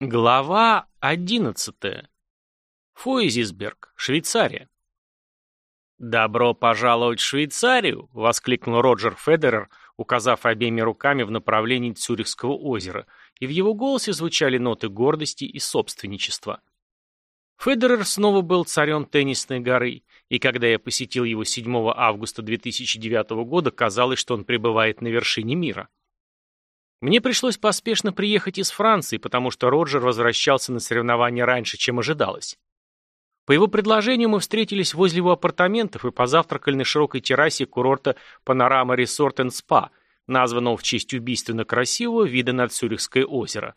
Глава одиннадцатая. Фойзисберг, Швейцария. «Добро пожаловать в Швейцарию!» — воскликнул Роджер Федерер, указав обеими руками в направлении Цюрихского озера, и в его голосе звучали ноты гордости и собственничества. Федерер снова был царем теннисной горы, и когда я посетил его 7 августа 2009 года, казалось, что он пребывает на вершине мира. Мне пришлось поспешно приехать из Франции, потому что Роджер возвращался на соревнования раньше, чем ожидалось. По его предложению мы встретились возле его апартаментов и позавтракали на широкой террасе курорта Панорама Resort and Spa, названного в честь убийственно красивого вида на Цюрихское озеро.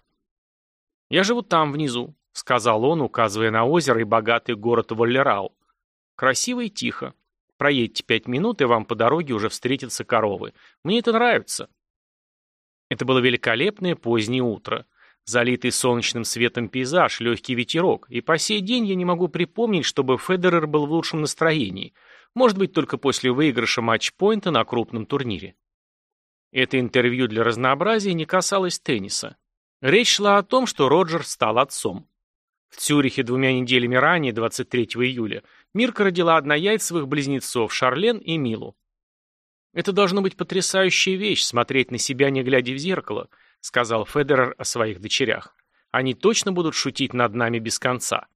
«Я живу там, внизу», — сказал он, указывая на озеро и богатый город Воллерау. «Красиво и тихо. Проедьте пять минут, и вам по дороге уже встретятся коровы. Мне это нравится». Это было великолепное позднее утро. Залитый солнечным светом пейзаж, легкий ветерок, и по сей день я не могу припомнить, чтобы Федерер был в лучшем настроении, может быть, только после выигрыша матчпоинта на крупном турнире. Это интервью для разнообразия не касалось тенниса. Речь шла о том, что Роджер стал отцом. В Цюрихе двумя неделями ранее, 23 июля, Мирка родила однояйцевых близнецов Шарлен и Милу. «Это должно быть потрясающая вещь, смотреть на себя, не глядя в зеркало», сказал Федерер о своих дочерях. «Они точно будут шутить над нами без конца».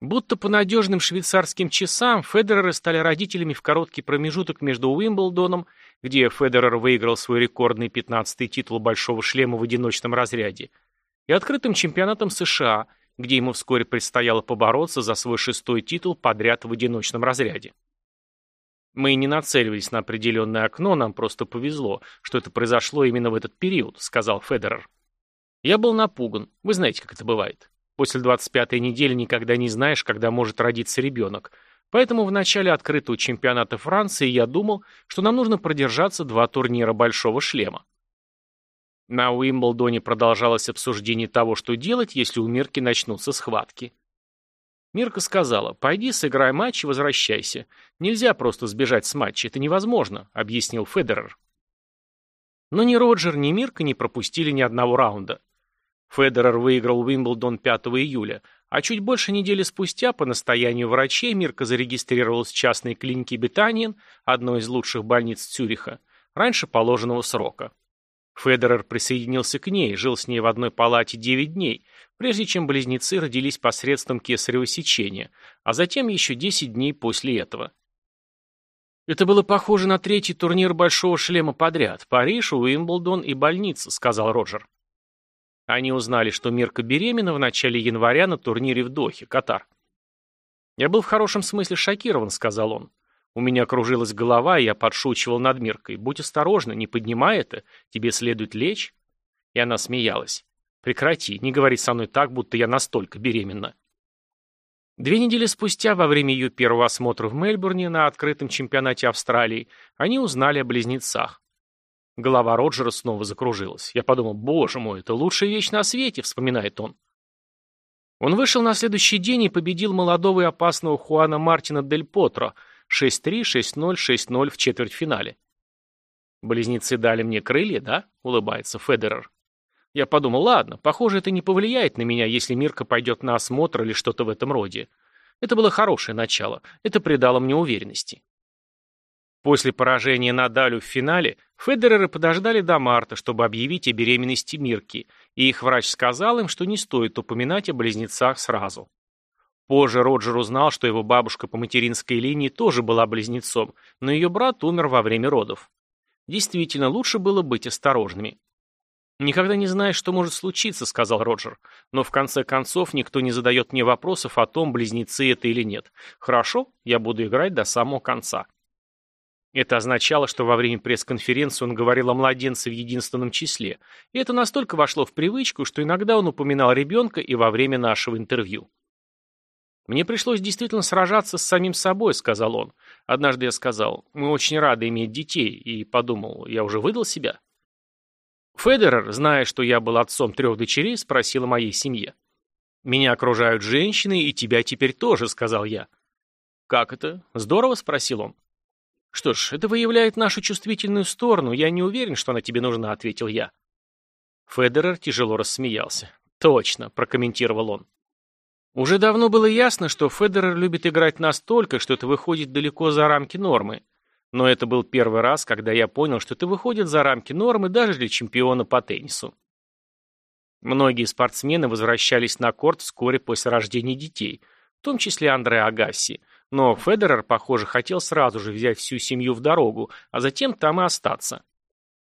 Будто по надежным швейцарским часам Федереры стали родителями в короткий промежуток между Уимблдоном, где Федерер выиграл свой рекордный 15-й титул большого шлема в одиночном разряде, и открытым чемпионатом США, где ему вскоре предстояло побороться за свой шестой титул подряд в одиночном разряде. Мы не нацеливались на определенное окно, нам просто повезло, что это произошло именно в этот период, сказал Федерер. Я был напуган. Вы знаете, как это бывает. После 25-й недели никогда не знаешь, когда может родиться ребенок. Поэтому в начале открытого чемпионата Франции я думал, что нам нужно продержаться два турнира большого шлема. На Уимблдоне продолжалось обсуждение того, что делать, если у Мирки начнутся схватки. Мирка сказала, пойди сыграй матч и возвращайся. Нельзя просто сбежать с матча, это невозможно, объяснил Федерер. Но ни Роджер, ни Мирка не пропустили ни одного раунда. Федерер выиграл Уимблдон 5 июля, а чуть больше недели спустя, по настоянию врачей, Мирка зарегистрировалась в частной клинике Бетаниен, одной из лучших больниц Цюриха, раньше положенного срока. Федерер присоединился к ней, жил с ней в одной палате 9 дней, прежде чем близнецы родились посредством кесарево сечения, а затем еще 10 дней после этого. Это было похоже на третий турнир Большого шлема подряд. Париж, Уимблдон и больница, сказал Роджер. Они узнали, что Мирка беременна в начале января на турнире в Дохе, Катар. «Я был в хорошем смысле шокирован», — сказал он. У меня кружилась голова, и я подшучивал над Миркой. «Будь осторожна, не поднимай это, тебе следует лечь». И она смеялась. «Прекрати, не говори со мной так, будто я настолько беременна». Две недели спустя, во время ее первого осмотра в Мельбурне на открытом чемпионате Австралии, они узнали о близнецах. Голова Роджера снова закружилась. Я подумал, боже мой, это лучшая вещь на свете, вспоминает он. Он вышел на следующий день и победил молодого и опасного Хуана Мартина Дель Потро – 6-3, 6-0, 6-0 в четвертьфинале. «Близнецы дали мне крылья, да?» — улыбается Федерер. Я подумал, ладно, похоже, это не повлияет на меня, если Мирка пойдет на осмотр или что-то в этом роде. Это было хорошее начало, это придало мне уверенности. После поражения Надалю в финале Федереры подождали до марта, чтобы объявить о беременности Мирки, и их врач сказал им, что не стоит упоминать о близнецах сразу. Позже Роджер узнал, что его бабушка по материнской линии тоже была близнецом, но ее брат умер во время родов. Действительно, лучше было быть осторожными. «Никогда не знаешь, что может случиться», — сказал Роджер. «Но в конце концов никто не задает мне вопросов о том, близнецы это или нет. Хорошо, я буду играть до самого конца». Это означало, что во время пресс-конференции он говорил о младенце в единственном числе, и это настолько вошло в привычку, что иногда он упоминал ребенка и во время нашего интервью. «Мне пришлось действительно сражаться с самим собой», — сказал он. Однажды я сказал, «Мы очень рады иметь детей», и подумал, «Я уже выдал себя». Федерер, зная, что я был отцом трех дочерей, спросил о моей семье. «Меня окружают женщины, и тебя теперь тоже», — сказал я. «Как это? Здорово?» — спросил он. «Что ж, это выявляет нашу чувствительную сторону. Я не уверен, что она тебе нужна», — ответил я. Федерер тяжело рассмеялся. «Точно», — прокомментировал он. Уже давно было ясно, что Федерер любит играть настолько, что это выходит далеко за рамки нормы. Но это был первый раз, когда я понял, что это выходит за рамки нормы даже для чемпиона по теннису. Многие спортсмены возвращались на корт вскоре после рождения детей, в том числе Андре Агасси, но Федерер, похоже, хотел сразу же взять всю семью в дорогу, а затем там и остаться.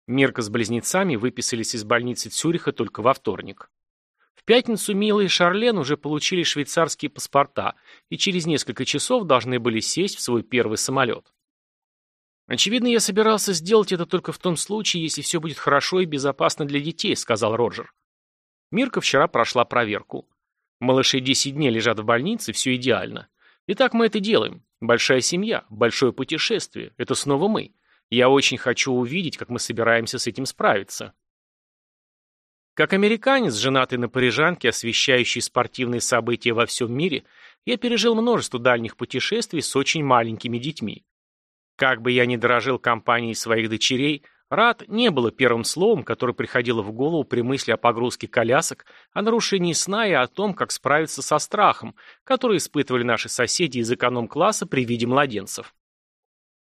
Мирка с близнецами выписались из больницы Цюриха только во вторник. В пятницу Мила и Шарлен уже получили швейцарские паспорта и через несколько часов должны были сесть в свой первый самолет. «Очевидно, я собирался сделать это только в том случае, если все будет хорошо и безопасно для детей», — сказал Роджер. Мирка вчера прошла проверку. Малыши 10 дней лежат в больнице, все идеально. Итак, мы это делаем. Большая семья, большое путешествие. Это снова мы. Я очень хочу увидеть, как мы собираемся с этим справиться. Как американец, женатый на парижанке, освещающий спортивные события во всем мире, я пережил множество дальних путешествий с очень маленькими детьми. Как бы я ни дорожил компанией своих дочерей, рад не было первым словом, которое приходило в голову при мысли о погрузке колясок, о нарушении сна и о том, как справиться со страхом, который испытывали наши соседи из эконом-класса при виде младенцев.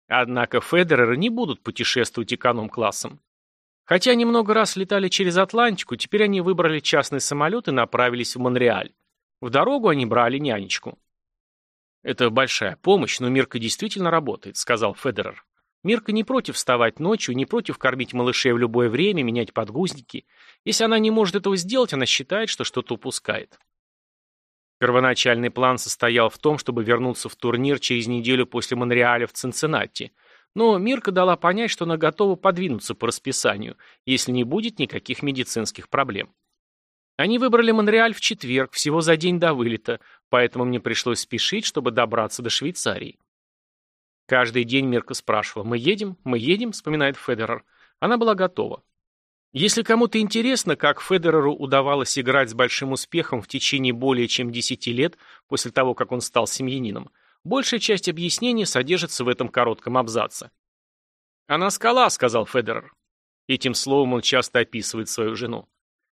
Однако Федереры не будут путешествовать эконом-классом. Хотя они много раз летали через Атлантику, теперь они выбрали частный самолет и направились в Монреаль. В дорогу они брали нянечку. «Это большая помощь, но Мирка действительно работает», — сказал Федерер. «Мирка не против вставать ночью, не против кормить малышей в любое время, менять подгузники. Если она не может этого сделать, она считает, что что-то упускает». Первоначальный план состоял в том, чтобы вернуться в турнир через неделю после Монреаля в Цинциннати, но Мирка дала понять, что она готова подвинуться по расписанию, если не будет никаких медицинских проблем. Они выбрали Монреаль в четверг, всего за день до вылета, поэтому мне пришлось спешить, чтобы добраться до Швейцарии. Каждый день Мирка спрашивала «Мы едем? Мы едем?» – вспоминает Федерер. Она была готова. Если кому-то интересно, как Федереру удавалось играть с большим успехом в течение более чем 10 лет после того, как он стал семьянином, Большая часть объяснений содержится в этом коротком абзаце. «Она скала», — сказал Федерер. Этим словом он часто описывает свою жену.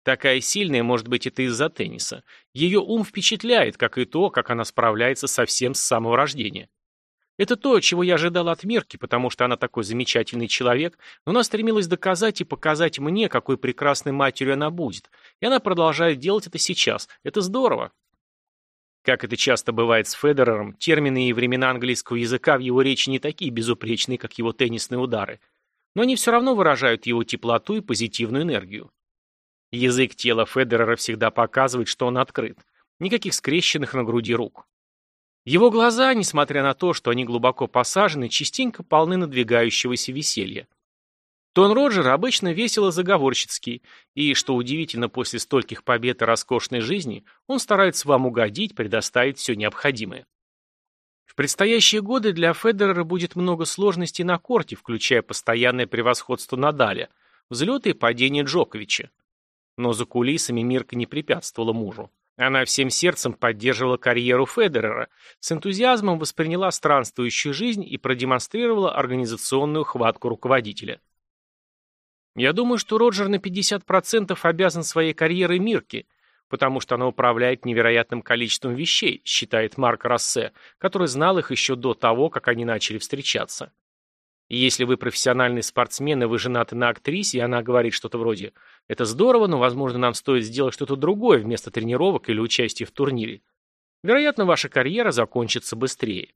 Такая сильная, может быть, это из-за тенниса. Ее ум впечатляет, как и то, как она справляется со всем с самого рождения. Это то, чего я ожидал от Мирки, потому что она такой замечательный человек, но она стремилась доказать и показать мне, какой прекрасной матерью она будет. И она продолжает делать это сейчас. Это здорово. Как это часто бывает с Федерером, термины и времена английского языка в его речи не такие безупречные, как его теннисные удары, но они все равно выражают его теплоту и позитивную энергию. Язык тела Федерера всегда показывает, что он открыт. Никаких скрещенных на груди рук. Его глаза, несмотря на то, что они глубоко посажены, частенько полны надвигающегося веселья. Тон Роджера обычно весело заговорщицкий, и, что удивительно, после стольких побед и роскошной жизни, он старается вам угодить, предоставить все необходимое. В предстоящие годы для Федерера будет много сложностей на корте, включая постоянное превосходство Надаля, взлеты и падения Джоковича. Но за кулисами Мирка не препятствовала мужу. Она всем сердцем поддерживала карьеру Федерера, с энтузиазмом восприняла странствующую жизнь и продемонстрировала организационную хватку руководителя. Я думаю, что Роджер на 50% обязан своей карьерой Мирке, потому что она управляет невероятным количеством вещей, считает Марк Рассе, который знал их еще до того, как они начали встречаться. Если вы профессиональный спортсмен, и вы женаты на актрисе, и она говорит что-то вроде «Это здорово, но, возможно, нам стоит сделать что-то другое вместо тренировок или участия в турнире», вероятно, ваша карьера закончится быстрее.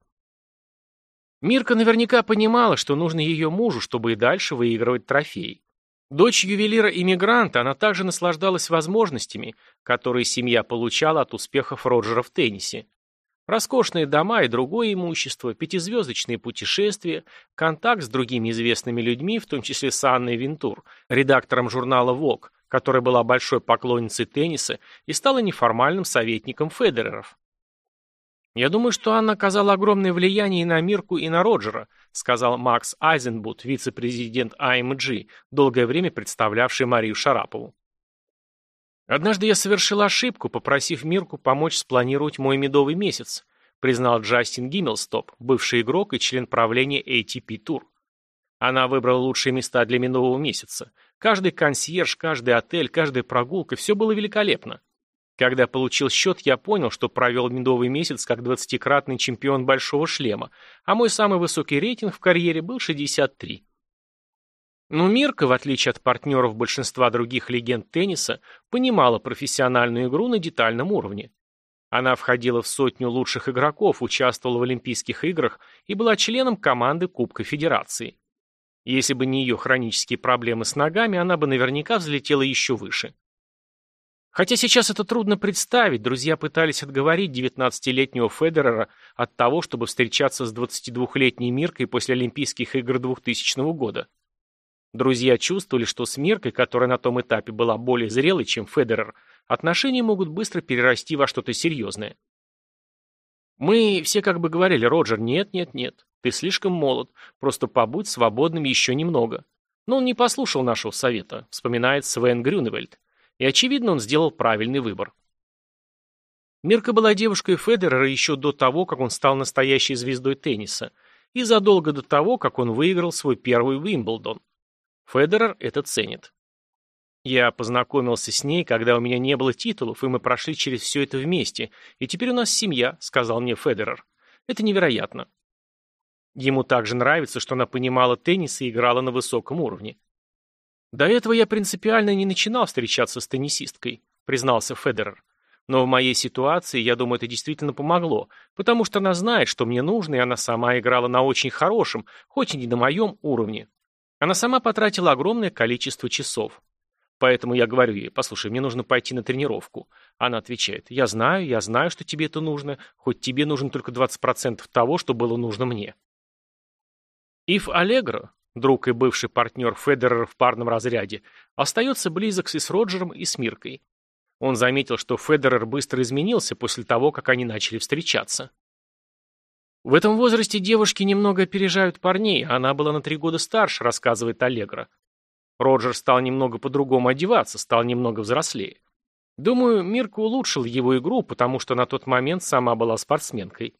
Мирка наверняка понимала, что нужно ее мужу, чтобы и дальше выигрывать трофеи. Дочь ювелира-иммигранта, она также наслаждалась возможностями, которые семья получала от успехов Роджера в теннисе. Роскошные дома и другое имущество, пятизвездочные путешествия, контакт с другими известными людьми, в том числе с Анной Вентур, редактором журнала «Вог», которая была большой поклонницей тенниса и стала неформальным советником Федереров. «Я думаю, что Анна оказала огромное влияние и на Мирку, и на Роджера», сказал Макс Айзенбут, вице-президент АМГ, долгое время представлявший Марию Шарапову. «Однажды я совершил ошибку, попросив Мирку помочь спланировать мой медовый месяц», признал Джастин Гиммелстоп, бывший игрок и член правления ATP Tour. Она выбрала лучшие места для медового месяца. Каждый консьерж, каждый отель, каждая прогулка – все было великолепно. Когда получил счет, я понял, что провел медовый месяц как двадцатикратный чемпион большого шлема, а мой самый высокий рейтинг в карьере был 63. Но Мирка, в отличие от партнеров большинства других легенд тенниса, понимала профессиональную игру на детальном уровне. Она входила в сотню лучших игроков, участвовала в Олимпийских играх и была членом команды Кубка Федерации. Если бы не ее хронические проблемы с ногами, она бы наверняка взлетела еще выше. Хотя сейчас это трудно представить, друзья пытались отговорить 19-летнего Федерера от того, чтобы встречаться с 22-летней Миркой после Олимпийских игр 2000 года. Друзья чувствовали, что с Миркой, которая на том этапе была более зрелой, чем Федерер, отношения могут быстро перерасти во что-то серьезное. Мы все как бы говорили, Роджер, нет, нет, нет, ты слишком молод, просто побудь свободным еще немного. Но он не послушал нашего совета, вспоминает Свен Грюневельд. И, очевидно, он сделал правильный выбор. Мирка была девушкой Федерера еще до того, как он стал настоящей звездой тенниса, и задолго до того, как он выиграл свой первый Уимблдон. Федерер это ценит. Я познакомился с ней, когда у меня не было титулов, и мы прошли через все это вместе, и теперь у нас семья, сказал мне Федерер. Это невероятно. Ему также нравится, что она понимала теннис и играла на высоком уровне. «До этого я принципиально не начинал встречаться с теннисисткой», признался Федерер. «Но в моей ситуации, я думаю, это действительно помогло, потому что она знает, что мне нужно, и она сама играла на очень хорошем, хоть и не на моем уровне. Она сама потратила огромное количество часов. Поэтому я говорю ей, послушай, мне нужно пойти на тренировку. Она отвечает, я знаю, я знаю, что тебе это нужно, хоть тебе нужно только 20% того, что было нужно мне. Ив Аллегро, друг и бывший партнер Федерера в парном разряде, остается близок и с Роджером, и с Миркой. Он заметил, что Федерер быстро изменился после того, как они начали встречаться. В этом возрасте девушки немного опережают парней, а она была на три года старше, рассказывает Аллегра. Роджер стал немного по-другому одеваться, стал немного взрослее. Думаю, Мирка улучшил его игру, потому что на тот момент сама была спортсменкой.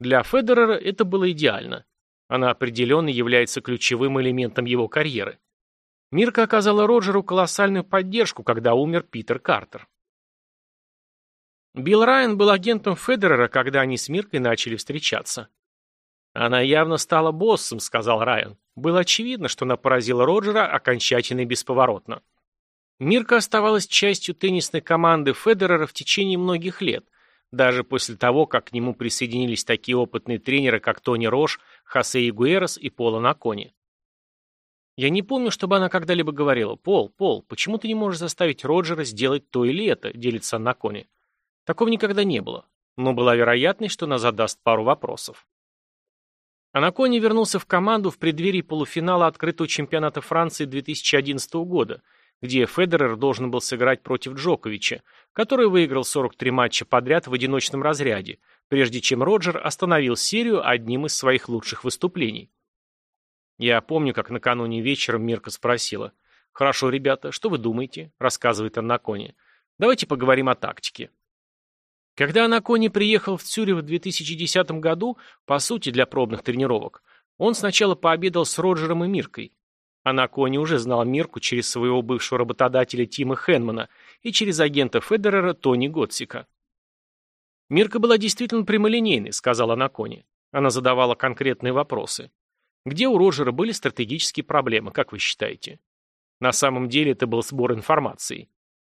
Для Федерера это было идеально. Она определенно является ключевым элементом его карьеры. Мирка оказала Роджеру колоссальную поддержку, когда умер Питер Картер. Билл Райан был агентом Федерера, когда они с Миркой начали встречаться. «Она явно стала боссом», — сказал Райан. Было очевидно, что она поразила Роджера окончательно и бесповоротно. Мирка оставалась частью теннисной команды Федерера в течение многих лет, даже после того, как к нему присоединились такие опытные тренеры, как Тони Рош, Хосе Игуэрос и Пола Накони. Я не помню, чтобы она когда-либо говорила, «Пол, Пол, почему ты не можешь заставить Роджера сделать то или это?» – делится Накони. Такого никогда не было, но была вероятность, что она задаст пару вопросов. Анакони вернулся в команду в преддверии полуфинала открытого чемпионата Франции 2011 года, где Федерер должен был сыграть против Джоковича, который выиграл 43 матча подряд в одиночном разряде, прежде чем Роджер остановил серию одним из своих лучших выступлений. Я помню, как накануне вечером Мирка спросила. «Хорошо, ребята, что вы думаете?» – рассказывает Анакони. «Давайте поговорим о тактике». Когда Анакони приехал в Цюрих в 2010 году, по сути для пробных тренировок, он сначала пообедал с Роджером и Миркой. Анакони уже знал Мирку через своего бывшего работодателя Тима Хенмана и через агента Федерера Тони Готсика. Мирка была действительно прямолинейной, сказала Анакони. Она задавала конкретные вопросы. Где у Роджера были стратегические проблемы, как вы считаете? На самом деле это был сбор информации.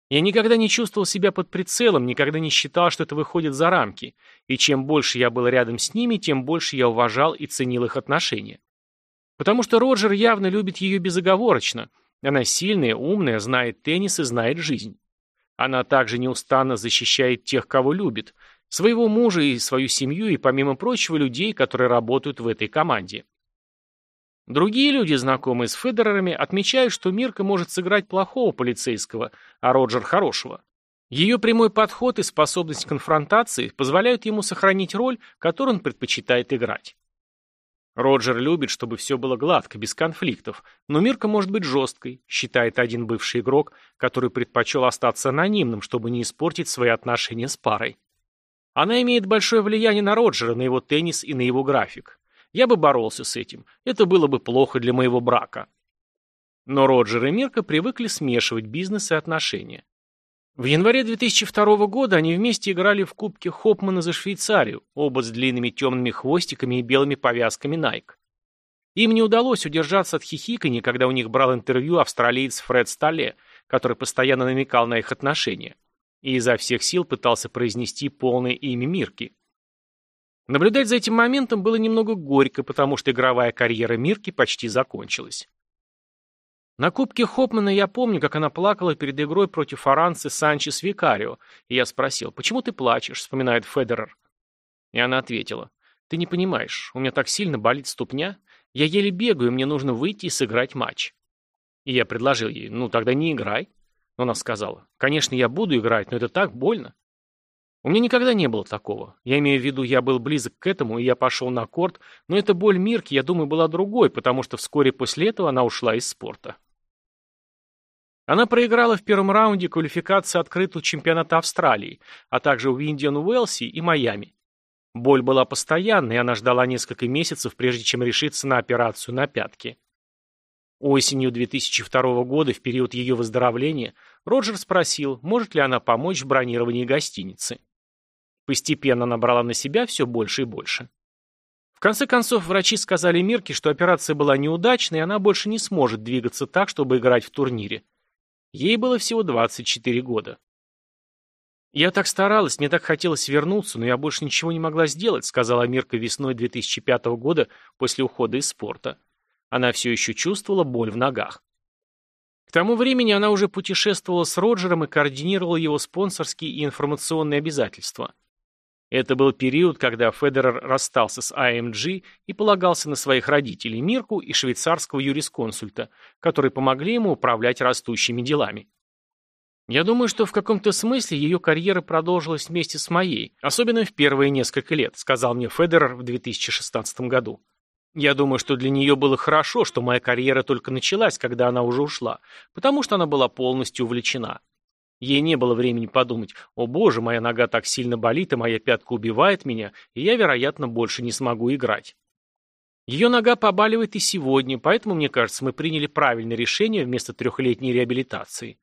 Я никогда не чувствовал себя под прицелом, никогда не считал, что это выходит за рамки, и чем больше я был рядом с ними, тем больше я уважал и ценил их отношения. Потому что Роджер явно любит ее безоговорочно. Она сильная, умная, знает теннис и знает жизнь. Она также неустанно защищает тех, кого любит, своего мужа и свою семью, и, помимо прочего, людей, которые работают в этой команде. Другие люди, знакомые с Федерерами, отмечают, что Мирка может сыграть плохого полицейского, а Роджер хорошего. Ее прямой подход и способность к конфронтации позволяют ему сохранить роль, которую он предпочитает играть. Роджер любит, чтобы все было гладко, без конфликтов, но Мирка может быть жесткой, считает один бывший игрок, который предпочел остаться анонимным, чтобы не испортить свои отношения с парой. Она имеет большое влияние на Роджера, на его теннис и на его график. Я бы боролся с этим. Это было бы плохо для моего брака. Но Роджер и Мирка привыкли смешивать бизнес и отношения. В январе 2002 года они вместе играли в Кубке Хопмана за Швейцарию, оба с длинными темными хвостиками и белыми повязками Nike. Им не удалось удержаться от хихикания, когда у них брал интервью австралиец Фред Сталле, который постоянно намекал на их отношения, и изо всех сил пытался произнести полное имя Мирки. Наблюдать за этим моментом было немного горько, потому что игровая карьера Мирки почти закончилась. На Кубке Хопмана я помню, как она плакала перед игрой против Аранцы Санчес Викарио, и я спросил, почему ты плачешь, вспоминает Федерер. И она ответила, ты не понимаешь, у меня так сильно болит ступня, я еле бегаю, мне нужно выйти и сыграть матч. И я предложил ей, ну тогда не играй. Но она сказала, конечно, я буду играть, но это так больно. У меня никогда не было такого. Я имею в виду, я был близок к этому, и я пошел на корт, но эта боль Мирки, я думаю, была другой, потому что вскоре после этого она ушла из спорта. Она проиграла в первом раунде квалификации открытого чемпионата Австралии, а также в Индиан Уэлси и Майами. Боль была постоянной, и она ждала несколько месяцев, прежде чем решиться на операцию на пятке. Осенью 2002 года, в период ее выздоровления, Роджер спросил, может ли она помочь в бронировании гостиницы. Постепенно она брала на себя все больше и больше. В конце концов, врачи сказали Мирке, что операция была неудачной, и она больше не сможет двигаться так, чтобы играть в турнире. Ей было всего 24 года. «Я так старалась, мне так хотелось вернуться, но я больше ничего не могла сделать», сказала Мирка весной 2005 года после ухода из спорта. Она все еще чувствовала боль в ногах. К тому времени она уже путешествовала с Роджером и координировала его спонсорские и информационные обязательства. Это был период, когда Федерер расстался с AMG и полагался на своих родителей Мирку и швейцарского юрисконсульта, которые помогли ему управлять растущими делами. Я думаю, что в каком-то смысле ее карьера продолжилась вместе с моей, особенно в первые несколько лет, сказал мне Федерер в 2016 году. Я думаю, что для нее было хорошо, что моя карьера только началась, когда она уже ушла, потому что она была полностью увлечена. Ей не было времени подумать, о боже, моя нога так сильно болит, и моя пятка убивает меня, и я, вероятно, больше не смогу играть. Ее нога побаливает и сегодня, поэтому, мне кажется, мы приняли правильное решение вместо трехлетней реабилитации.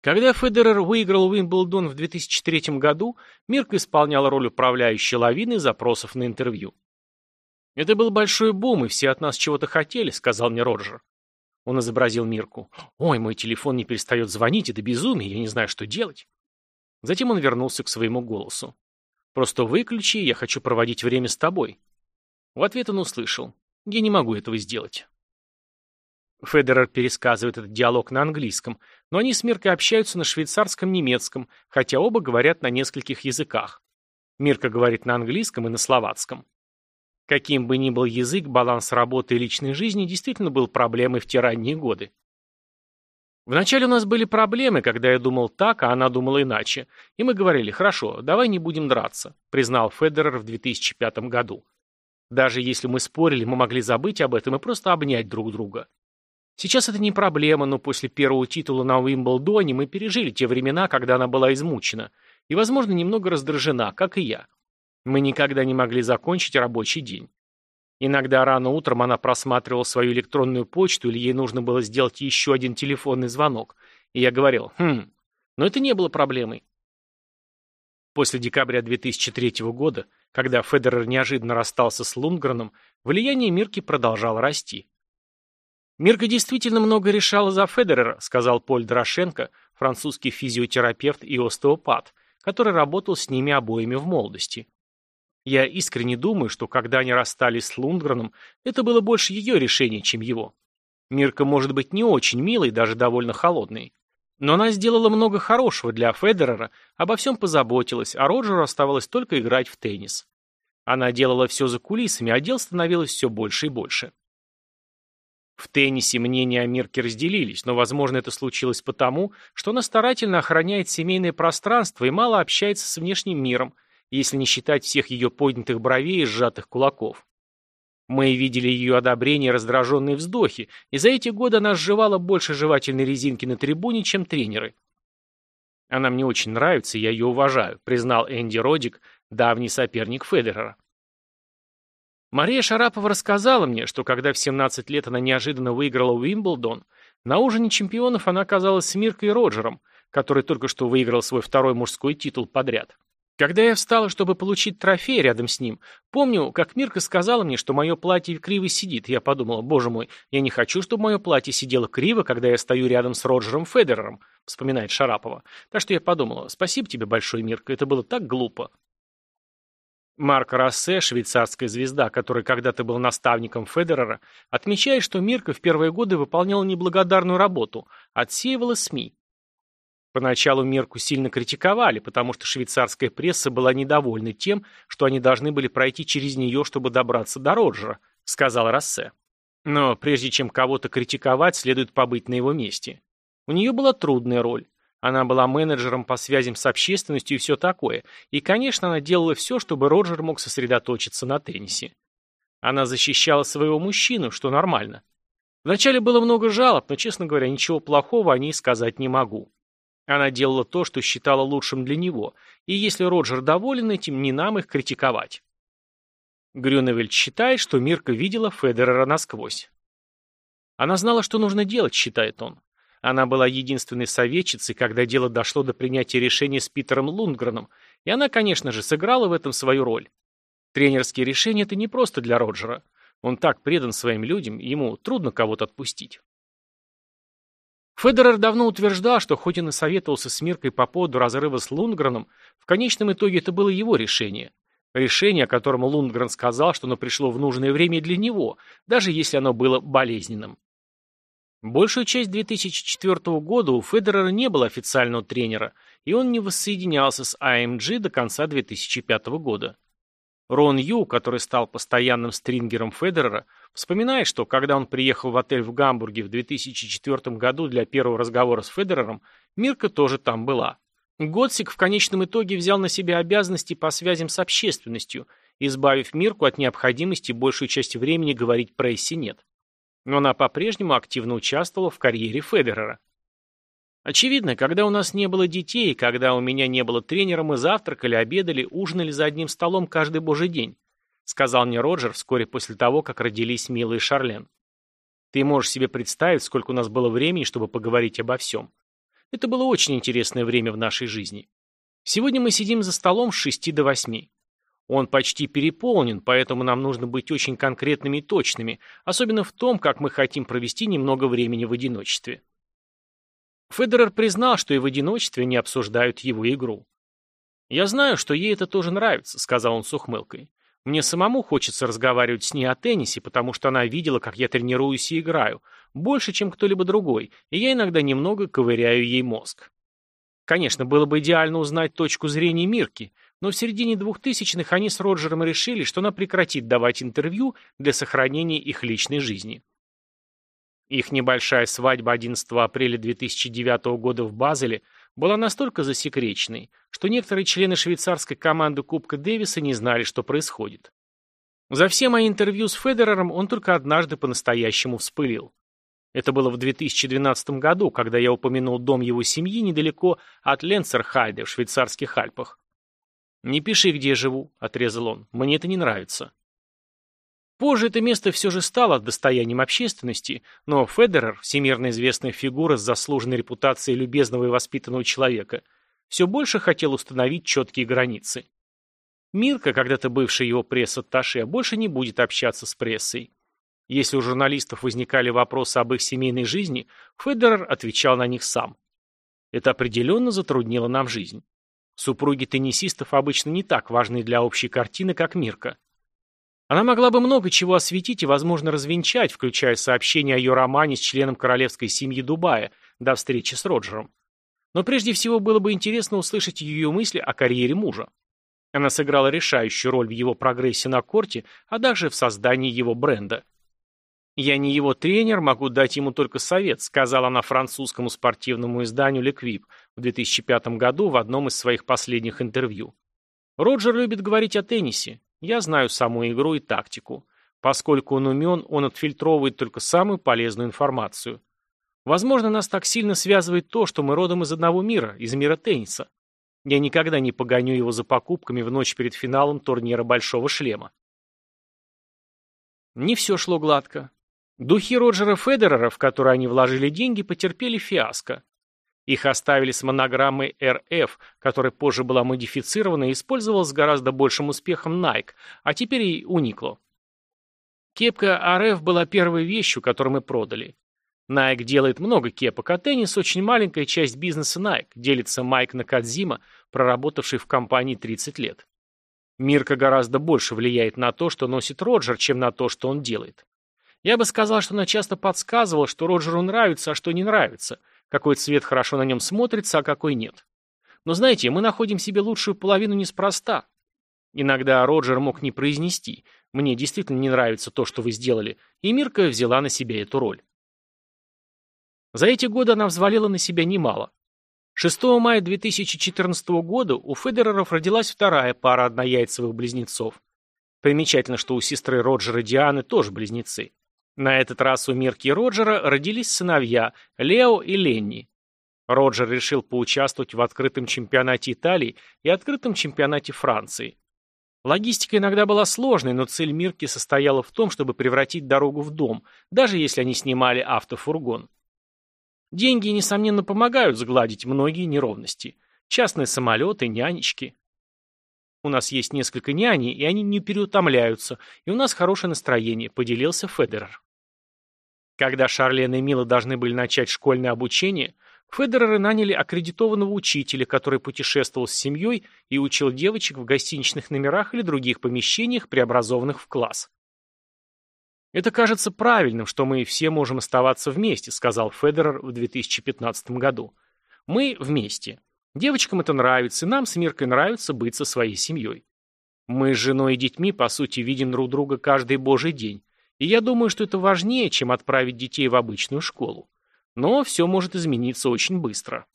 Когда Федерер выиграл Уимблдон в 2003 году, Мирка исполняла роль управляющей лавины запросов на интервью. «Это был большой бум, и все от нас чего-то хотели», — сказал мне Роджер. Он изобразил Мирку. «Ой, мой телефон не перестает звонить, это безумие, я не знаю, что делать». Затем он вернулся к своему голосу. «Просто выключи, я хочу проводить время с тобой». В ответ он услышал. «Я не могу этого сделать». Федерер пересказывает этот диалог на английском, но они с Миркой общаются на швейцарском немецком, хотя оба говорят на нескольких языках. Мирка говорит на английском и на словацком. Каким бы ни был язык, баланс работы и личной жизни действительно был проблемой в те ранние годы. Вначале у нас были проблемы, когда я думал так, а она думала иначе. И мы говорили, хорошо, давай не будем драться, признал Федерер в 2005 году. Даже если мы спорили, мы могли забыть об этом и просто обнять друг друга. Сейчас это не проблема, но после первого титула на Уимблдоне мы пережили те времена, когда она была измучена и, возможно, немного раздражена, как и я. Мы никогда не могли закончить рабочий день. Иногда рано утром она просматривала свою электронную почту или ей нужно было сделать еще один телефонный звонок. И я говорил, хм, но это не было проблемой. После декабря 2003 года, когда Федерер неожиданно расстался с Лундгреном, влияние Мирки продолжало расти. «Мирка действительно много решала за Федерера», сказал Поль Дорошенко, французский физиотерапевт и остеопат, который работал с ними обоими в молодости. Я искренне думаю, что когда они расстались с Лундгреном, это было больше ее решение, чем его. Мирка может быть не очень милой, даже довольно холодной. Но она сделала много хорошего для Федерера, обо всем позаботилась, а Роджеру оставалось только играть в теннис. Она делала все за кулисами, а дел становилось все больше и больше. В теннисе мнения о Мирке разделились, но, возможно, это случилось потому, что она старательно охраняет семейное пространство и мало общается с внешним миром – если не считать всех ее поднятых бровей и сжатых кулаков. Мы видели ее одобрение и раздраженные вздохи, и за эти годы она сживала больше жевательной резинки на трибуне, чем тренеры. Она мне очень нравится, я ее уважаю, признал Энди Родик, давний соперник Федерера. Мария Шарапова рассказала мне, что когда в 17 лет она неожиданно выиграла Уимблдон, на ужине чемпионов она оказалась с Миркой Роджером, который только что выиграл свой второй мужской титул подряд. Когда я встала, чтобы получить трофей рядом с ним, помню, как Мирка сказала мне, что мое платье криво сидит. Я подумала, боже мой, я не хочу, чтобы мое платье сидело криво, когда я стою рядом с Роджером Федерером, вспоминает Шарапова. Так что я подумала, спасибо тебе большое, Мирка, это было так глупо. Марк Рассе, швейцарская звезда, который когда-то был наставником Федерера, отмечает, что Мирка в первые годы выполняла неблагодарную работу, отсеивала СМИ. Поначалу Мерку сильно критиковали, потому что швейцарская пресса была недовольна тем, что они должны были пройти через нее, чтобы добраться до Роджера, сказал Рассе. Но прежде чем кого-то критиковать, следует побыть на его месте. У нее была трудная роль. Она была менеджером по связям с общественностью и все такое. И, конечно, она делала все, чтобы Роджер мог сосредоточиться на теннисе. Она защищала своего мужчину, что нормально. Вначале было много жалоб, но, честно говоря, ничего плохого о ней сказать не могу. Она делала то, что считала лучшим для него, и если Роджер доволен этим, не нам их критиковать. Грюневельд считает, что Мирка видела Федерера насквозь. Она знала, что нужно делать, считает он. Она была единственной советчицей, когда дело дошло до принятия решения с Питером Лундгреном, и она, конечно же, сыграла в этом свою роль. Тренерские решения – это не просто для Роджера. Он так предан своим людям, ему трудно кого-то отпустить. Федерер давно утверждал, что хоть и насоветовался с Миркой по поводу разрыва с Лундгреном, в конечном итоге это было его решение. Решение, о котором Лундгрен сказал, что оно пришло в нужное время для него, даже если оно было болезненным. Большую часть 2004 года у Федерера не было официального тренера, и он не воссоединялся с AMG до конца 2005 года. Рон Ю, который стал постоянным стрингером Федерера, вспоминает, что когда он приехал в отель в Гамбурге в 2004 году для первого разговора с Федерером, Мирка тоже там была. Готсик в конечном итоге взял на себя обязанности по связям с общественностью, избавив Мирку от необходимости большую часть времени говорить прессе «нет». Но она по-прежнему активно участвовала в карьере Федерера. Очевидно, когда у нас не было детей, когда у меня не было тренера, мы завтракали, обедали, ужинали за одним столом каждый божий день, сказал мне Роджер вскоре после того, как родились Мила и Шарлен. Ты можешь себе представить, сколько у нас было времени, чтобы поговорить обо всем. Это было очень интересное время в нашей жизни. Сегодня мы сидим за столом с шести до восьми. Он почти переполнен, поэтому нам нужно быть очень конкретными и точными, особенно в том, как мы хотим провести немного времени в одиночестве. Федерер признал, что и в одиночестве не обсуждают его игру. «Я знаю, что ей это тоже нравится», — сказал он с ухмылкой. «Мне самому хочется разговаривать с ней о теннисе, потому что она видела, как я тренируюсь и играю, больше, чем кто-либо другой, и я иногда немного ковыряю ей мозг». Конечно, было бы идеально узнать точку зрения Мирки, но в середине двухтысячных они с Роджером решили, что она прекратит давать интервью для сохранения их личной жизни. Их небольшая свадьба 11 апреля 2009 года в Базеле была настолько засекреченной, что некоторые члены швейцарской команды Кубка Дэвиса не знали, что происходит. За все мои интервью с Федерером он только однажды по-настоящему вспылил. Это было в 2012 году, когда я упомянул дом его семьи недалеко от Ленцерхайде в швейцарских Альпах. «Не пиши, где живу», — отрезал он. «Мне это не нравится». Позже это место все же стало достоянием общественности, но Федерер, всемирно известная фигура с заслуженной репутацией любезного и воспитанного человека, все больше хотел установить четкие границы. Мирка, когда-то бывший его пресс-атташе, больше не будет общаться с прессой. Если у журналистов возникали вопросы об их семейной жизни, Федерер отвечал на них сам. Это определенно затруднило нам жизнь. Супруги теннисистов обычно не так важны для общей картины, как Мирка. Она могла бы много чего осветить и, возможно, развенчать, включая сообщение о ее романе с членом королевской семьи Дубая до встречи с Роджером. Но прежде всего было бы интересно услышать ее мысли о карьере мужа. Она сыграла решающую роль в его прогрессе на корте, а также в создании его бренда. «Я не его тренер, могу дать ему только совет», сказала она французскому спортивному изданию «Леквип» в 2005 году в одном из своих последних интервью. Роджер любит говорить о теннисе. Я знаю саму игру и тактику. Поскольку он умен, он отфильтровывает только самую полезную информацию. Возможно, нас так сильно связывает то, что мы родом из одного мира, из мира тенниса. Я никогда не погоню его за покупками в ночь перед финалом турнира «Большого шлема». Не все шло гладко. Духи Роджера Федерера, в которые они вложили деньги, потерпели фиаско. Их оставили с монограммой RF, которая позже была модифицирована и использовалась с гораздо большим успехом Nike, а теперь и Uniqlo. Кепка RF была первой вещью, которую мы продали. Nike делает много кепок, а теннис – очень маленькая часть бизнеса Nike, делится Майк Накадзима, проработавший в компании 30 лет. Мирка гораздо больше влияет на то, что носит Роджер, чем на то, что он делает. Я бы сказал, что она часто подсказывала, что Роджеру нравится, а что не нравится – какой цвет хорошо на нем смотрится, а какой нет. Но знаете, мы находим себе лучшую половину неспроста. Иногда Роджер мог не произнести «Мне действительно не нравится то, что вы сделали», и Мирка взяла на себя эту роль. За эти годы она взвалила на себя немало. 6 мая 2014 года у Федереров родилась вторая пара однояйцевых близнецов. Примечательно, что у сестры Роджера Дианы тоже близнецы. На этот раз у Мирки и Роджера родились сыновья Лео и Ленни. Роджер решил поучаствовать в открытом чемпионате Италии и открытом чемпионате Франции. Логистика иногда была сложной, но цель Мирки состояла в том, чтобы превратить дорогу в дом, даже если они снимали автофургон. Деньги, несомненно, помогают сгладить многие неровности. Частные самолеты, нянечки. У нас есть несколько няней, и они не переутомляются, и у нас хорошее настроение, поделился Федерер. Когда Шарлен и Мила должны были начать школьное обучение, Федереры наняли аккредитованного учителя, который путешествовал с семьей и учил девочек в гостиничных номерах или других помещениях, преобразованных в класс. «Это кажется правильным, что мы все можем оставаться вместе», сказал Федерер в 2015 году. «Мы вместе. Девочкам это нравится, и нам с Миркой нравится быть со своей семьей. Мы с женой и детьми, по сути, видим друг друга каждый божий день. И я думаю, что это важнее, чем отправить детей в обычную школу. Но все может измениться очень быстро.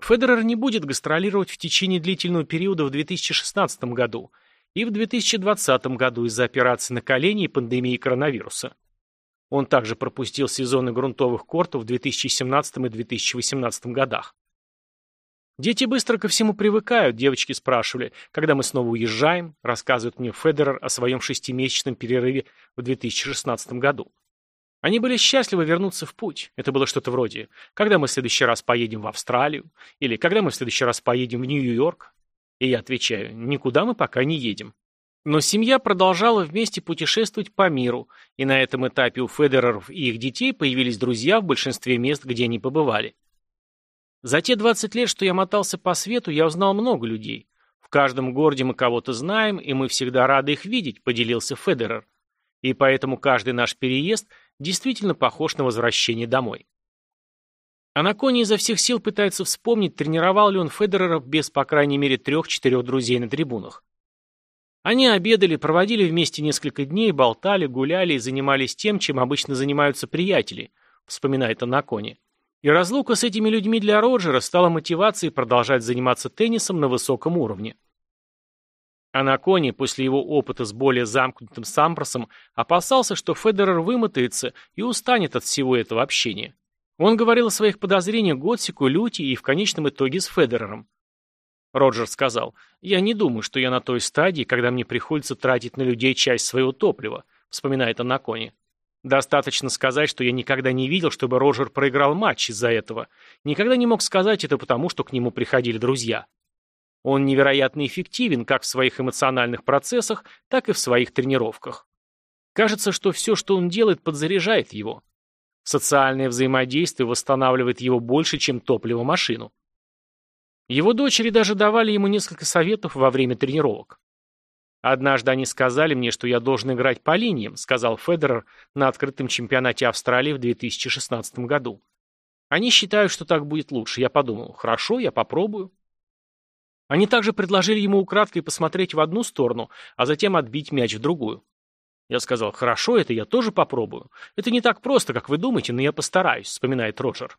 Федерер не будет гастролировать в течение длительного периода в 2016 году и в 2020 году из-за операции на колени и пандемии коронавируса. Он также пропустил сезоны грунтовых кортов в 2017 и 2018 годах. Дети быстро ко всему привыкают, девочки спрашивали, когда мы снова уезжаем, рассказывает мне Федерер о своем шестимесячном перерыве в 2016 году. Они были счастливы вернуться в путь. Это было что-то вроде «Когда мы в следующий раз поедем в Австралию?» или «Когда мы в следующий раз поедем в Нью-Йорк?» И я отвечаю «Никуда мы пока не едем». Но семья продолжала вместе путешествовать по миру, и на этом этапе у Федереров и их детей появились друзья в большинстве мест, где они побывали. За те 20 лет, что я мотался по свету, я узнал много людей. В каждом городе мы кого-то знаем, и мы всегда рады их видеть, поделился Федерер. И поэтому каждый наш переезд действительно похож на возвращение домой. Анакони изо всех сил пытается вспомнить, тренировал ли он Федерера без, по крайней мере, трех-четырех друзей на трибунах. Они обедали, проводили вместе несколько дней, болтали, гуляли и занимались тем, чем обычно занимаются приятели, вспоминает Анакони. И разлука с этими людьми для Роджера стала мотивацией продолжать заниматься теннисом на высоком уровне. А на после его опыта с более замкнутым Сампросом, опасался, что Федерер вымотается и устанет от всего этого общения. Он говорил о своих подозрениях Готсику, Люти и в конечном итоге с Федерером. Роджер сказал, «Я не думаю, что я на той стадии, когда мне приходится тратить на людей часть своего топлива», вспоминает Анакони. Достаточно сказать, что я никогда не видел, чтобы Роджер проиграл матч из-за этого. Никогда не мог сказать это потому, что к нему приходили друзья. Он невероятно эффективен как в своих эмоциональных процессах, так и в своих тренировках. Кажется, что все, что он делает, подзаряжает его. Социальное взаимодействие восстанавливает его больше, чем топливо машину. Его дочери даже давали ему несколько советов во время тренировок. «Однажды они сказали мне, что я должен играть по линиям», сказал Федерер на открытом чемпионате Австралии в 2016 году. «Они считают, что так будет лучше». Я подумал, хорошо, я попробую. Они также предложили ему украдкой посмотреть в одну сторону, а затем отбить мяч в другую. Я сказал, хорошо, это я тоже попробую. Это не так просто, как вы думаете, но я постараюсь, вспоминает Роджер.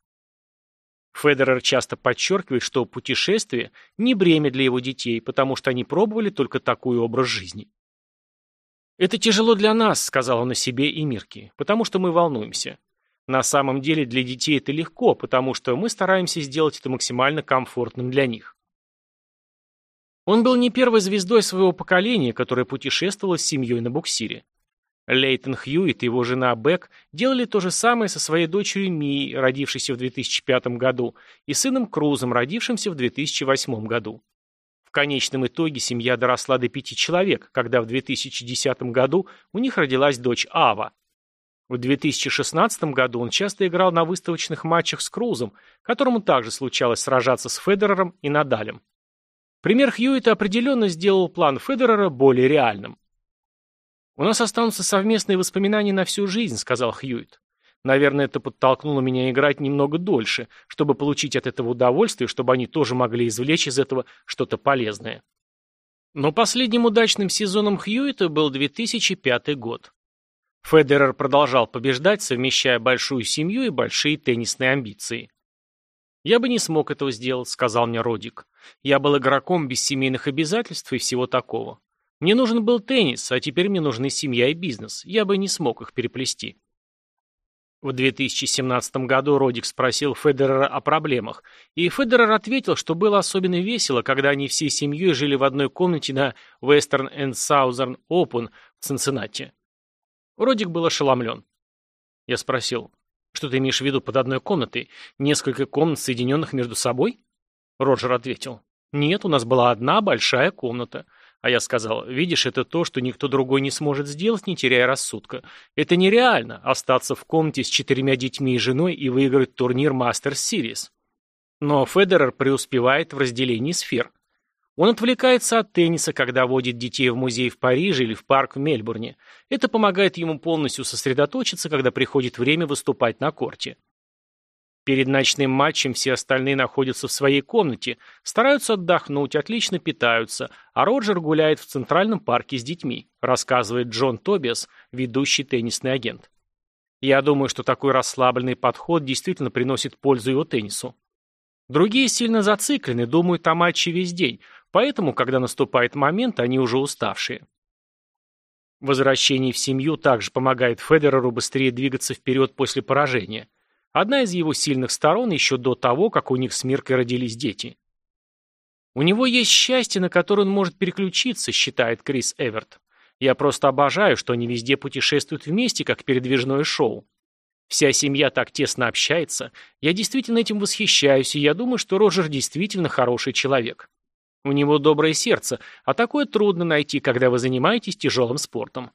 Федерер часто подчеркивает, что путешествие не бремя для его детей, потому что они пробовали только такой образ жизни. «Это тяжело для нас», — сказал он о себе и Мирке, — «потому что мы волнуемся. На самом деле для детей это легко, потому что мы стараемся сделать это максимально комфортным для них». Он был не первой звездой своего поколения, которая путешествовала с семьей на буксире. Лейтон Хьюитт и его жена Бек делали то же самое со своей дочерью Мией, родившейся в 2005 году, и сыном Крузом, родившимся в 2008 году. В конечном итоге семья доросла до пяти человек, когда в 2010 году у них родилась дочь Ава. В 2016 году он часто играл на выставочных матчах с Крузом, которому также случалось сражаться с Федерером и Надалем. Пример Хьюита определенно сделал план Федерера более реальным. «У нас останутся совместные воспоминания на всю жизнь», — сказал Хьюит. «Наверное, это подтолкнуло меня играть немного дольше, чтобы получить от этого удовольствие, чтобы они тоже могли извлечь из этого что-то полезное». Но последним удачным сезоном Хьюита был 2005 год. Федерер продолжал побеждать, совмещая большую семью и большие теннисные амбиции. «Я бы не смог этого сделать», — сказал мне Родик. «Я был игроком без семейных обязательств и всего такого. Мне нужен был теннис, а теперь мне нужны семья и бизнес. Я бы не смог их переплести. В 2017 году Родик спросил Федерера о проблемах, и Федерер ответил, что было особенно весело, когда они всей семьей жили в одной комнате на Western and Southern Open в Цинциннати. Родик был ошеломлен. Я спросил, что ты имеешь в виду под одной комнатой? Несколько комнат, соединенных между собой? Роджер ответил, нет, у нас была одна большая комната. А я сказал, видишь, это то, что никто другой не сможет сделать, не теряя рассудка. Это нереально, остаться в комнате с четырьмя детьми и женой и выиграть турнир Masters Series. Но Федерер преуспевает в разделении сфер. Он отвлекается от тенниса, когда водит детей в музей в Париже или в парк в Мельбурне. Это помогает ему полностью сосредоточиться, когда приходит время выступать на корте. Перед ночным матчем все остальные находятся в своей комнате, стараются отдохнуть, отлично питаются, а Роджер гуляет в Центральном парке с детьми, рассказывает Джон Тобиас, ведущий теннисный агент. Я думаю, что такой расслабленный подход действительно приносит пользу его теннису. Другие сильно зациклены, думают о матче весь день, поэтому, когда наступает момент, они уже уставшие. Возвращение в семью также помогает Федереру быстрее двигаться вперед после поражения. Одна из его сильных сторон еще до того, как у них с Миркой родились дети. У него есть счастье, на которое он может переключиться, считает Крис Эверт. Я просто обожаю, что они везде путешествуют вместе, как передвижное шоу. Вся семья так тесно общается. Я действительно этим восхищаюсь, и я думаю, что Роджер действительно хороший человек. У него доброе сердце, а такое трудно найти, когда вы занимаетесь тяжелым спортом.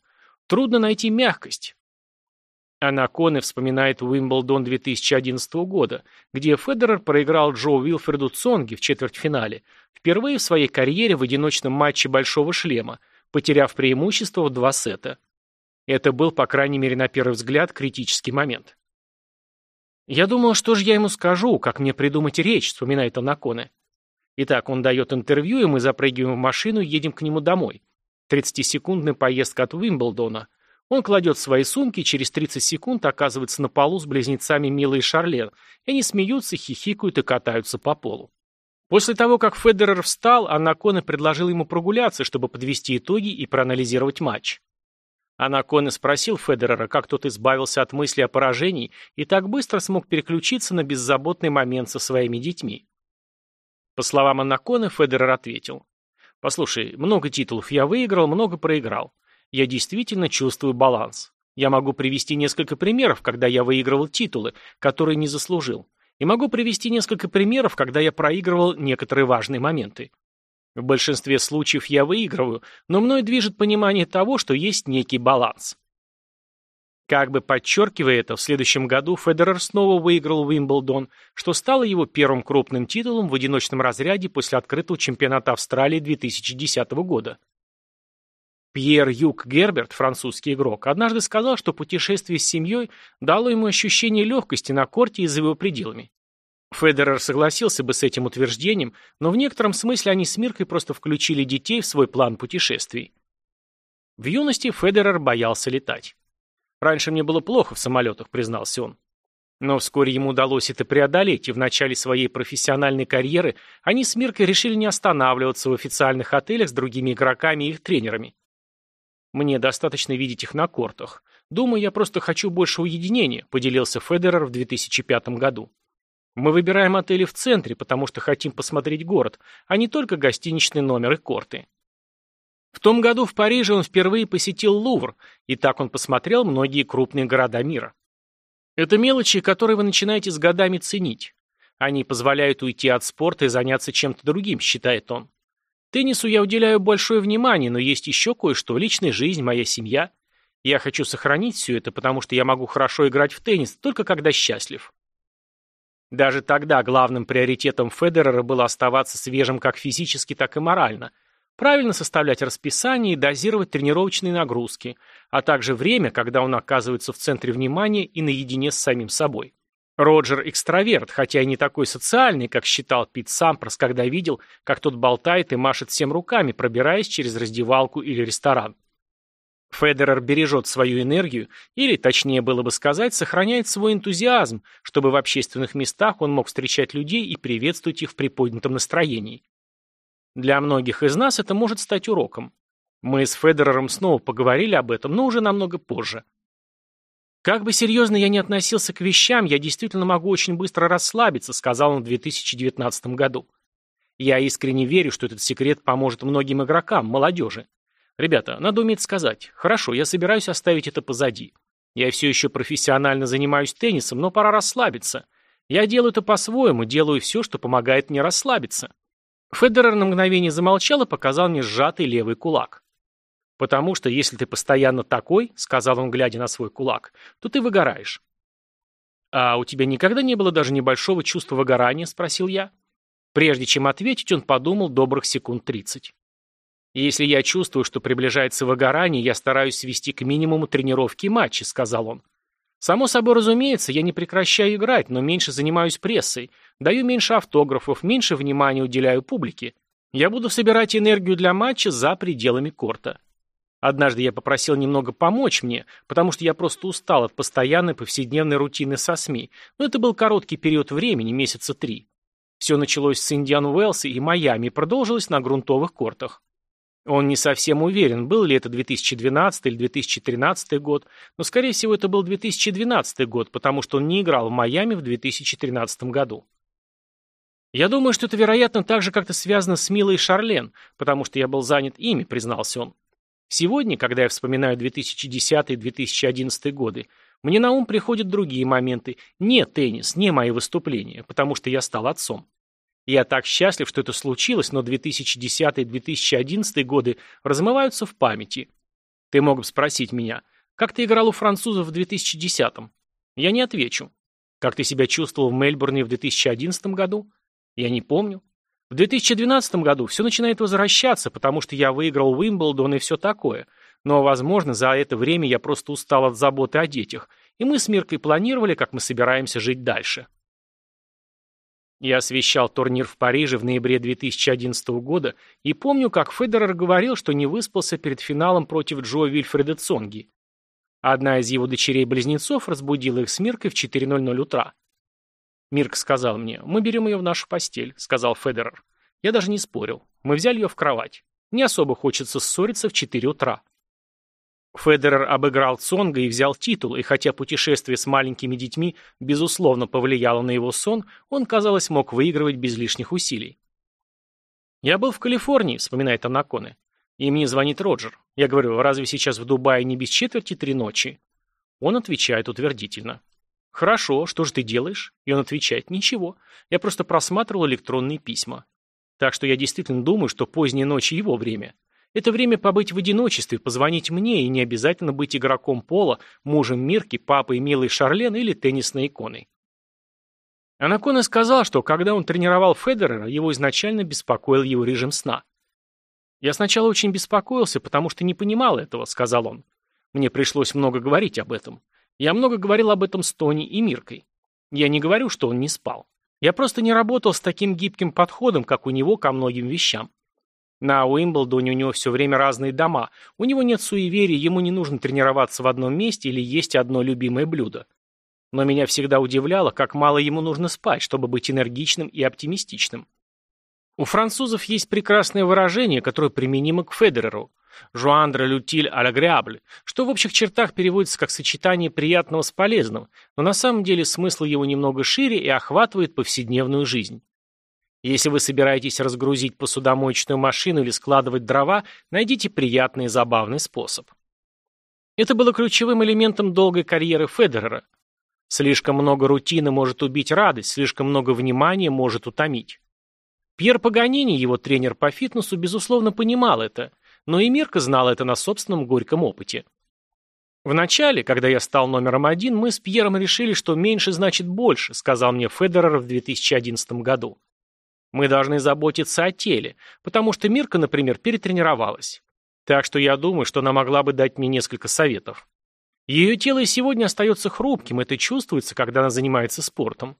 Трудно найти мягкость. Она Коне вспоминает Уимблдон 2011 года, где Федерер проиграл Джо Уилфреду Цонги в четвертьфинале, впервые в своей карьере в одиночном матче «Большого шлема», потеряв преимущество в два сета. Это был, по крайней мере, на первый взгляд, критический момент. «Я думал, что же я ему скажу, как мне придумать речь», — вспоминает Анаконе. Итак, он дает интервью, и мы запрыгиваем в машину и едем к нему домой. 30-секундная поездка от Уимблдона — он кладет свои сумки и через 30 секунд оказывается на полу с близнецами Милой и Шарлен, и они смеются, хихикают и катаются по полу. После того, как Федерер встал, Анаконе предложил ему прогуляться, чтобы подвести итоги и проанализировать матч. Анаконе спросил Федерера, как тот избавился от мысли о поражении и так быстро смог переключиться на беззаботный момент со своими детьми. По словам Анаконе, Федерер ответил. «Послушай, много титулов я выиграл, много проиграл я действительно чувствую баланс. Я могу привести несколько примеров, когда я выигрывал титулы, которые не заслужил. И могу привести несколько примеров, когда я проигрывал некоторые важные моменты. В большинстве случаев я выигрываю, но мной движет понимание того, что есть некий баланс. Как бы подчеркивая это, в следующем году Федерер снова выиграл Уимблдон, что стало его первым крупным титулом в одиночном разряде после открытого чемпионата Австралии 2010 года. Пьер Юг Герберт, французский игрок, однажды сказал, что путешествие с семьей дало ему ощущение легкости на корте и за его пределами. Федерер согласился бы с этим утверждением, но в некотором смысле они с Миркой просто включили детей в свой план путешествий. В юности Федерер боялся летать. «Раньше мне было плохо в самолетах», — признался он. Но вскоре ему удалось это преодолеть, и в начале своей профессиональной карьеры они с Миркой решили не останавливаться в официальных отелях с другими игроками и их тренерами. Мне достаточно видеть их на кортах. Думаю, я просто хочу больше уединения», – поделился Федерер в 2005 году. «Мы выбираем отели в центре, потому что хотим посмотреть город, а не только гостиничный номер и корты». В том году в Париже он впервые посетил Лувр, и так он посмотрел многие крупные города мира. Это мелочи, которые вы начинаете с годами ценить. Они позволяют уйти от спорта и заняться чем-то другим, считает он. Теннису я уделяю большое внимание, но есть еще кое-что, личная жизнь, моя семья. Я хочу сохранить все это, потому что я могу хорошо играть в теннис, только когда счастлив. Даже тогда главным приоритетом Федерера было оставаться свежим как физически, так и морально – правильно составлять расписание и дозировать тренировочные нагрузки, а также время, когда он оказывается в центре внимания и наедине с самим собой. Роджер экстраверт, хотя и не такой социальный, как считал Пит Сампрос, когда видел, как тот болтает и машет всем руками, пробираясь через раздевалку или ресторан. Федерер бережет свою энергию, или, точнее было бы сказать, сохраняет свой энтузиазм, чтобы в общественных местах он мог встречать людей и приветствовать их в приподнятом настроении. Для многих из нас это может стать уроком. Мы с Федерером снова поговорили об этом, но уже намного позже. «Как бы серьезно я ни относился к вещам, я действительно могу очень быстро расслабиться», сказал он в 2019 году. Я искренне верю, что этот секрет поможет многим игрокам, молодежи. Ребята, надо уметь сказать, хорошо, я собираюсь оставить это позади. Я все еще профессионально занимаюсь теннисом, но пора расслабиться. Я делаю это по-своему, делаю все, что помогает мне расслабиться. Федерер на мгновение замолчал и показал мне сжатый левый кулак. «Потому что если ты постоянно такой, — сказал он, глядя на свой кулак, — то ты выгораешь». «А у тебя никогда не было даже небольшого чувства выгорания?» — спросил я. Прежде чем ответить, он подумал добрых секунд тридцать. «Если я чувствую, что приближается выгорание, я стараюсь свести к минимуму тренировки и матчи», — сказал он. Само собой разумеется, я не прекращаю играть, но меньше занимаюсь прессой, даю меньше автографов, меньше внимания уделяю публике. Я буду собирать энергию для матча за пределами корта. Однажды я попросил немного помочь мне, потому что я просто устал от постоянной повседневной рутины со СМИ, но это был короткий период времени, месяца три. Все началось с Индиан Уэллса и Майами и продолжилось на грунтовых кортах. Он не совсем уверен, был ли это 2012 или 2013 год, но, скорее всего, это был 2012 год, потому что он не играл в Майами в 2013 году. «Я думаю, что это, вероятно, также как-то связано с Милой Шарлен, потому что я был занят ими», признался он. «Сегодня, когда я вспоминаю 2010 и 2011 годы, мне на ум приходят другие моменты. Не теннис, не мои выступления, потому что я стал отцом. Я так счастлив, что это случилось, но 2010 и 2011 годы размываются в памяти. Ты мог бы спросить меня, как ты играл у французов в 2010-м? Я не отвечу. Как ты себя чувствовал в Мельбурне в 2011 году? Я не помню. В 2012 году все начинает возвращаться, потому что я выиграл Уимблдон и все такое. Но, возможно, за это время я просто устал от заботы о детях, и мы с Миркой планировали, как мы собираемся жить дальше. Я освещал турнир в Париже в ноябре 2011 года и помню, как Федерер говорил, что не выспался перед финалом против Джо Вильфреда Цонги. Одна из его дочерей-близнецов разбудила их с Миркой в 4.00 утра. Мирк сказал мне, мы берем ее в нашу постель, сказал Федерер. Я даже не спорил. Мы взяли ее в кровать. Не особо хочется ссориться в 4 утра. Федерер обыграл Цонга и взял титул, и хотя путешествие с маленькими детьми безусловно повлияло на его сон, он, казалось, мог выигрывать без лишних усилий. «Я был в Калифорнии», — вспоминает Анаконе. «И мне звонит Роджер. Я говорю, разве сейчас в Дубае не без четверти три ночи?» Он отвечает утвердительно. «Хорошо, что же ты делаешь?» И он отвечает, «Ничего, я просто просматривал электронные письма. Так что я действительно думаю, что поздняя ночь его время. Это время побыть в одиночестве, позвонить мне и не обязательно быть игроком пола, мужем Мирки, папой милой Шарлен или теннисной иконой. Анаконе сказал, что когда он тренировал Федерера, его изначально беспокоил его режим сна. «Я сначала очень беспокоился, потому что не понимал этого», — сказал он. «Мне пришлось много говорить об этом. Я много говорил об этом с Тони и Миркой. Я не говорю, что он не спал. Я просто не работал с таким гибким подходом, как у него ко многим вещам. На Уимблдоне у него все время разные дома. У него нет суеверий, ему не нужно тренироваться в одном месте или есть одно любимое блюдо. Но меня всегда удивляло, как мало ему нужно спать, чтобы быть энергичным и оптимистичным. У французов есть прекрасное выражение, которое применимо к Федереру. «Жуандре лютиль алягрябль», что в общих чертах переводится как сочетание приятного с полезным, но на самом деле смысл его немного шире и охватывает повседневную жизнь. Если вы собираетесь разгрузить посудомоечную машину или складывать дрова, найдите приятный и забавный способ. Это было ключевым элементом долгой карьеры Федерера. Слишком много рутины может убить радость, слишком много внимания может утомить. Пьер Паганини, его тренер по фитнесу, безусловно понимал это, но и Мирка знал это на собственном горьком опыте. Вначале, когда я стал номером один, мы с Пьером решили, что меньше значит больше, сказал мне Федерер в 2011 году. Мы должны заботиться о теле, потому что Мирка, например, перетренировалась. Так что я думаю, что она могла бы дать мне несколько советов. Ее тело и сегодня остается хрупким, это чувствуется, когда она занимается спортом.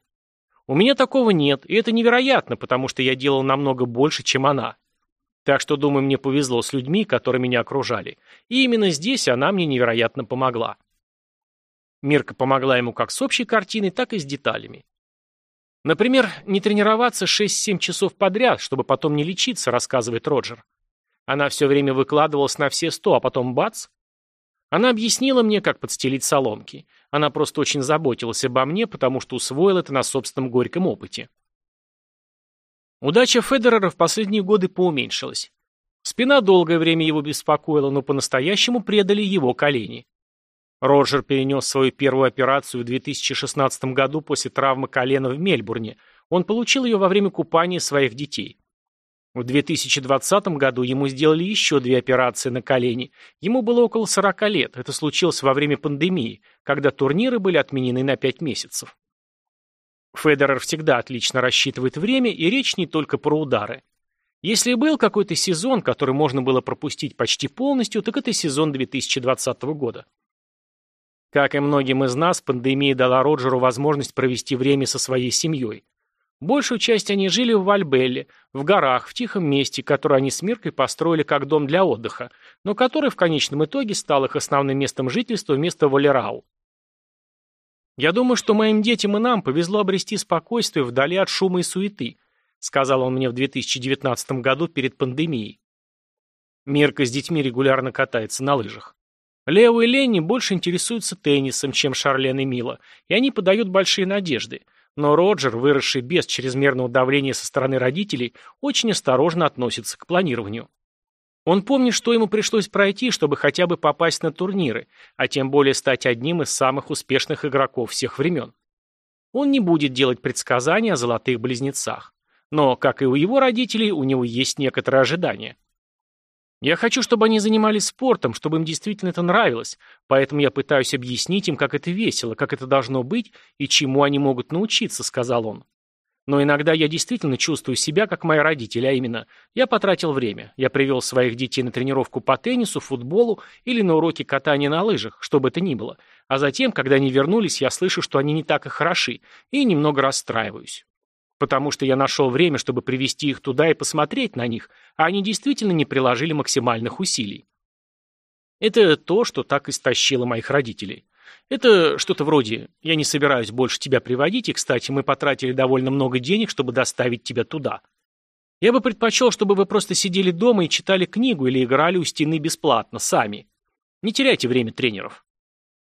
У меня такого нет, и это невероятно, потому что я делал намного больше, чем она. Так что, думаю, мне повезло с людьми, которые меня окружали. И именно здесь она мне невероятно помогла. Мирка помогла ему как с общей картиной, так и с деталями. Например, не тренироваться 6-7 часов подряд, чтобы потом не лечиться, рассказывает Роджер. Она все время выкладывалась на все сто, а потом бац. Она объяснила мне, как подстелить соломки. Она просто очень заботилась обо мне, потому что усвоила это на собственном горьком опыте. Удача Федерера в последние годы поуменьшилась. Спина долгое время его беспокоила, но по-настоящему предали его колени. Роджер перенес свою первую операцию в 2016 году после травмы колена в Мельбурне. Он получил ее во время купания своих детей. В 2020 году ему сделали еще две операции на колени. Ему было около 40 лет. Это случилось во время пандемии, когда турниры были отменены на 5 месяцев. Федерер всегда отлично рассчитывает время, и речь не только про удары. Если был какой-то сезон, который можно было пропустить почти полностью, так это сезон 2020 года. Как и многим из нас, пандемия дала Роджеру возможность провести время со своей семьей. Большую часть они жили в Вальбелле, в горах, в тихом месте, которое они с Миркой построили как дом для отдыха, но который в конечном итоге стал их основным местом жительства вместо Валерау. «Я думаю, что моим детям и нам повезло обрести спокойствие вдали от шума и суеты», сказал он мне в 2019 году перед пандемией. Мирка с детьми регулярно катается на лыжах. Лео и Ленни больше интересуются теннисом, чем Шарлен и Мила, и они подают большие надежды. Но Роджер, выросший без чрезмерного давления со стороны родителей, очень осторожно относится к планированию. Он помнит, что ему пришлось пройти, чтобы хотя бы попасть на турниры, а тем более стать одним из самых успешных игроков всех времен. Он не будет делать предсказания о золотых близнецах. Но, как и у его родителей, у него есть некоторые ожидания. Я хочу, чтобы они занимались спортом, чтобы им действительно это нравилось, поэтому я пытаюсь объяснить им, как это весело, как это должно быть и чему они могут научиться, сказал он. Но иногда я действительно чувствую себя, как мои родители, а именно, я потратил время. Я привел своих детей на тренировку по теннису, футболу или на уроки катания на лыжах, что бы это ни было. А затем, когда они вернулись, я слышу, что они не так и хороши, и немного расстраиваюсь. Потому что я нашел время, чтобы привести их туда и посмотреть на них, а они действительно не приложили максимальных усилий. Это то, что так истощило моих родителей. Это что-то вроде «я не собираюсь больше тебя приводить, и, кстати, мы потратили довольно много денег, чтобы доставить тебя туда». Я бы предпочел, чтобы вы просто сидели дома и читали книгу или играли у стены бесплатно, сами. Не теряйте время тренеров.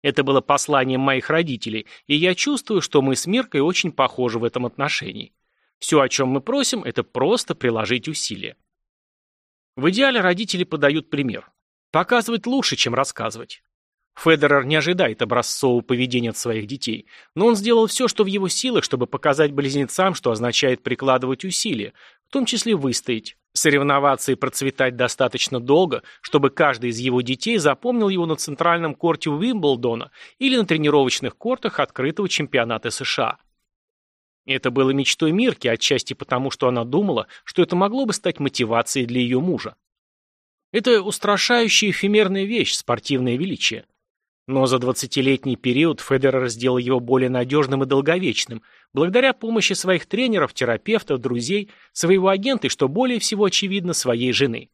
Это было посланием моих родителей, и я чувствую, что мы с Миркой очень похожи в этом отношении. Все, о чем мы просим, это просто приложить усилия. В идеале родители подают пример. Показывать лучше, чем рассказывать. Федерер не ожидает образцового поведения от своих детей, но он сделал все, что в его силах, чтобы показать близнецам, что означает прикладывать усилия, в том числе выстоять, соревноваться и процветать достаточно долго, чтобы каждый из его детей запомнил его на центральном корте Уимблдона или на тренировочных кортах открытого чемпионата США. Это было мечтой Мирки, отчасти потому, что она думала, что это могло бы стать мотивацией для ее мужа. Это устрашающая эфемерная вещь, спортивное величие. Но за 20-летний период Федерер сделал его более надежным и долговечным, благодаря помощи своих тренеров, терапевтов, друзей, своего агента и, что более всего очевидно, своей жены.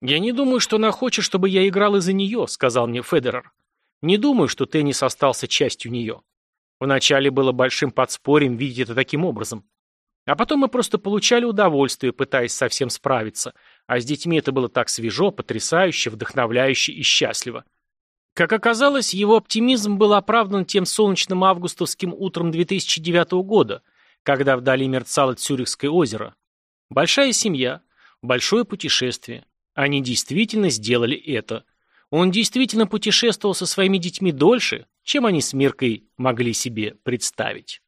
«Я не думаю, что она хочет, чтобы я играл из-за нее», — сказал мне Федерер. «Не думаю, что теннис остался частью нее. Вначале было большим подспорьем видеть это таким образом. А потом мы просто получали удовольствие, пытаясь совсем справиться. А с детьми это было так свежо, потрясающе, вдохновляюще и счастливо. Как оказалось, его оптимизм был оправдан тем солнечным августовским утром 2009 года, когда вдали мерцало Цюрихское озеро. Большая семья, большое путешествие. Они действительно сделали это. Он действительно путешествовал со своими детьми дольше, чем они с Миркой могли себе представить.